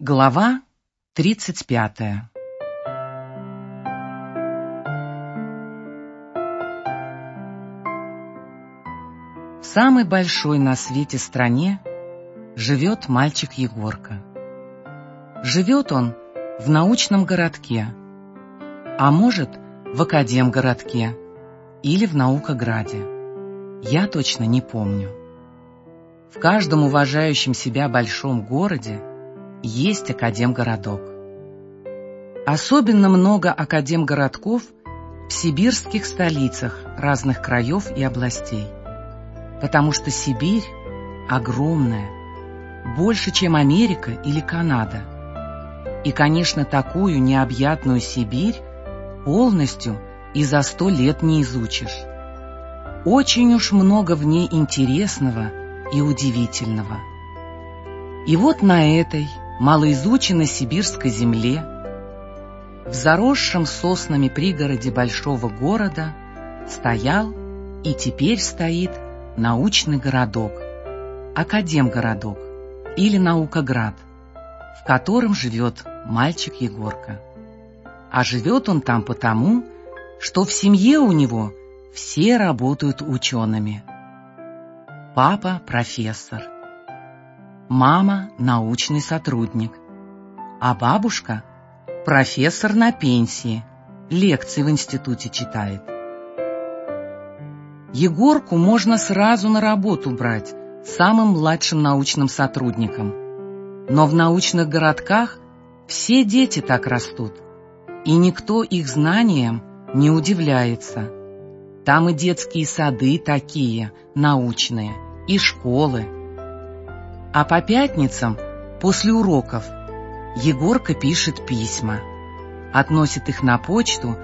Глава тридцать пятая В самой большой на свете стране живет мальчик Егорка. Живет он в научном городке, а может, в академгородке или в наукограде. Я точно не помню. В каждом уважающем себя большом городе есть академгородок. Особенно много академгородков в сибирских столицах разных краев и областей. Потому что Сибирь огромная, больше, чем Америка или Канада. И, конечно, такую необъятную Сибирь полностью и за сто лет не изучишь. Очень уж много в ней интересного и удивительного. И вот на этой малоизученной сибирской земле, в заросшем соснами пригороде большого города, стоял и теперь стоит научный городок, академгородок или наукоград, в котором живет мальчик Егорка. А живет он там потому, что в семье у него все работают учеными. Папа – профессор – мама – научный сотрудник, а бабушка – профессор на пенсии, лекции в институте читает. Егорку можно сразу на работу брать самым младшим научным сотрудником. Но в научных городках все дети так растут, и никто их знаниям не удивляется. Там и детские сады такие, научные, и школы – а по пятницам, после уроков, Егорка пишет письма, относит их на почту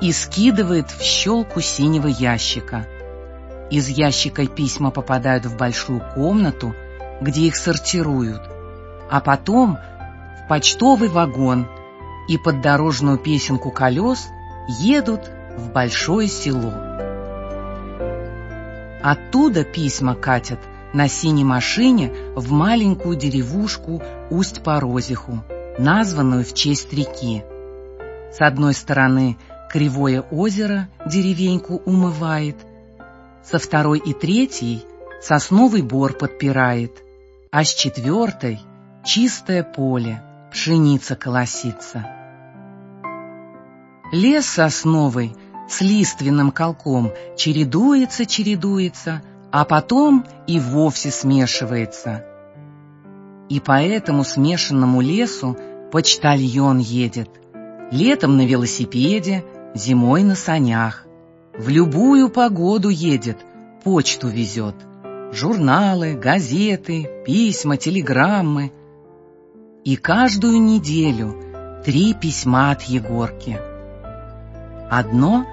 и скидывает в щелку синего ящика. Из ящика письма попадают в большую комнату, где их сортируют, а потом в почтовый вагон и под дорожную песенку колес едут в большое село. Оттуда письма катят на синей машине в маленькую деревушку Усть-Порозиху, названную в честь реки. С одной стороны кривое озеро деревеньку умывает, со второй и третьей сосновый бор подпирает, а с четвертой чистое поле, пшеница колосится. Лес сосновый с лиственным колком чередуется, чередуется, а потом и вовсе смешивается. И по этому смешанному лесу почтальон едет. Летом на велосипеде, зимой на санях. В любую погоду едет, почту везет. Журналы, газеты, письма, телеграммы. И каждую неделю три письма от Егорки. Одно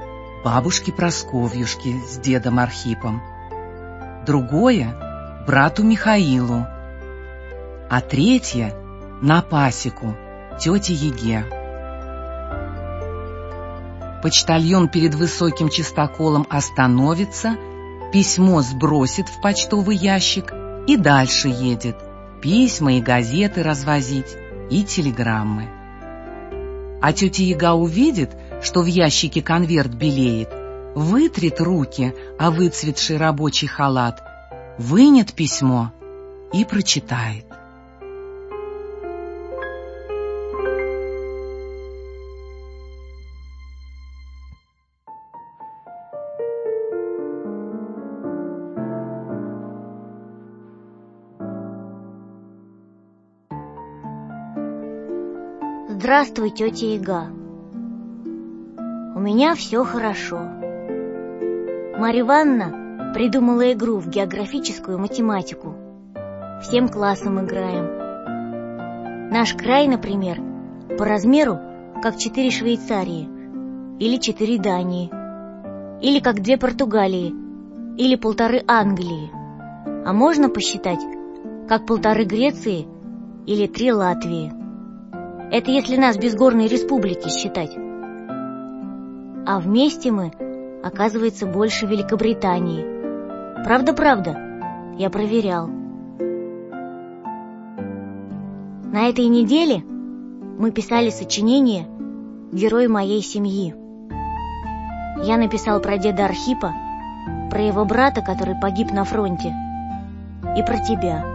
бабушке Просковьюшке с дедом Архипом другое — брату Михаилу, а третье — на пасеку, тете Еге. Почтальон перед высоким чистоколом остановится, письмо сбросит в почтовый ящик и дальше едет, письма и газеты развозить, и телеграммы. А тетя Яга увидит, что в ящике конверт белеет, вытрет руки о выцветший рабочий халат, вынет письмо и прочитает. Здравствуй, тетя Яга. У меня все хорошо. Марья Ивановна придумала игру в географическую математику. Всем классом играем. Наш край, например, по размеру как четыре Швейцарии или четыре Дании, или как две Португалии, или полторы Англии. А можно посчитать, как полторы Греции или три Латвии. Это если нас без горной республики считать. А вместе мы оказывается больше Великобритании. Правда-правда, я проверял. На этой неделе мы писали сочинение «Герой моей семьи». Я написал про деда Архипа, про его брата, который погиб на фронте, и про тебя.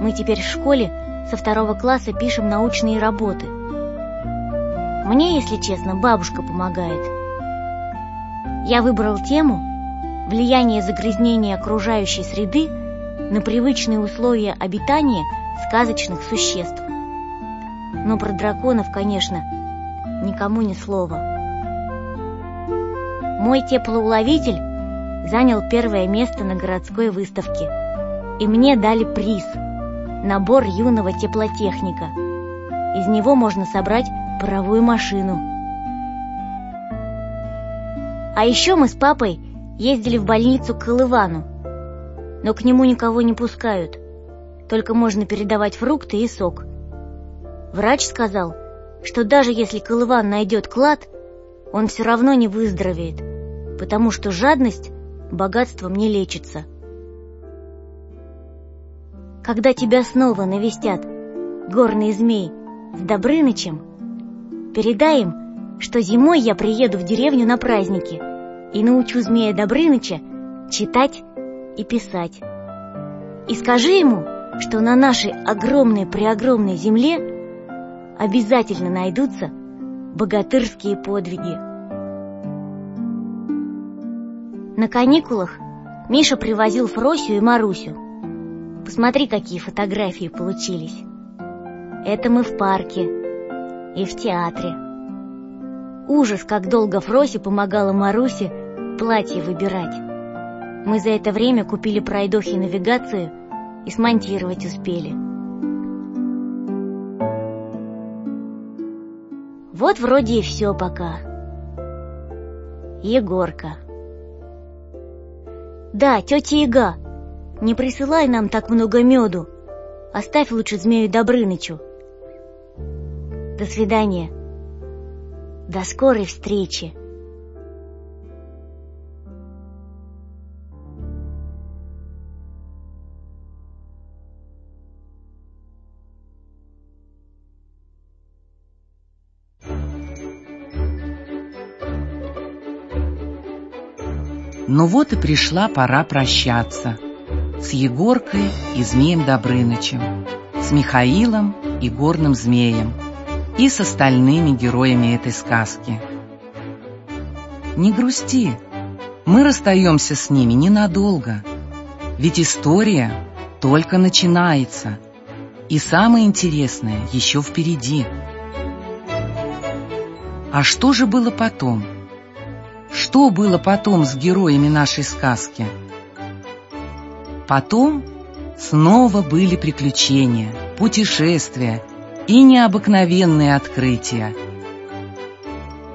Мы теперь в школе со второго класса пишем научные работы. Мне, если честно, бабушка помогает. Я выбрал тему «Влияние загрязнения окружающей среды на привычные условия обитания сказочных существ». Но про драконов, конечно, никому ни слова. Мой теплоуловитель занял первое место на городской выставке, и мне дали приз – набор юного теплотехника. Из него можно собрать паровую машину. А еще мы с папой ездили в больницу к Колывану, но к нему никого не пускают, только можно передавать фрукты и сок. Врач сказал, что даже если Колыван найдет клад, он все равно не выздоровеет, потому что жадность богатством не лечится. Когда тебя снова навестят горные змей с Добрынычем, передай им, что зимой я приеду в деревню на праздники и научу змея Добрыныча читать и писать. И скажи ему, что на нашей огромной-преогромной земле обязательно найдутся богатырские подвиги. На каникулах Миша привозил Фросю и Марусю. Посмотри, какие фотографии получились. Это мы в парке и в театре. Ужас, как долго Фросе помогала Марусе платье выбирать. Мы за это время купили пройдохи навигацию и смонтировать успели. Вот вроде и все пока. Егорка. Да, тетя Ига, не присылай нам так много меду. Оставь лучше змею Добрынычу. До свидания. До скорой встречи. Но вот и пришла пора прощаться с Егоркой и Змеем Добрынычем, с Михаилом и Горным Змеем и с остальными героями этой сказки. Не грусти, мы расстаемся с ними ненадолго, ведь история только начинается, и самое интересное еще впереди. А что же было потом? Что было потом с героями нашей сказки? Потом снова были приключения, путешествия и необыкновенные открытия.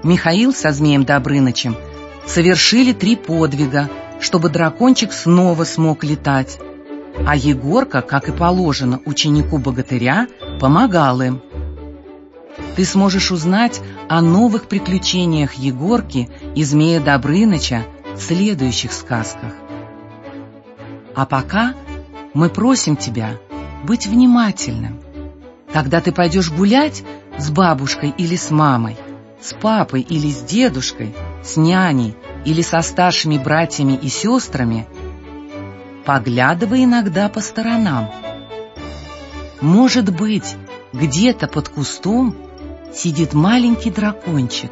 Михаил со Змеем Добрынычем совершили три подвига, чтобы дракончик снова смог летать, а Егорка, как и положено ученику-богатыря, помогал им ты сможешь узнать о новых приключениях Егорки и Змея Добрыныча в следующих сказках. А пока мы просим тебя быть внимательным. Когда ты пойдешь гулять с бабушкой или с мамой, с папой или с дедушкой, с няней или со старшими братьями и сестрами, поглядывай иногда по сторонам. Может быть, где-то под кустом сидит маленький дракончик.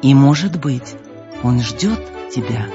И, может быть, он ждет тебя.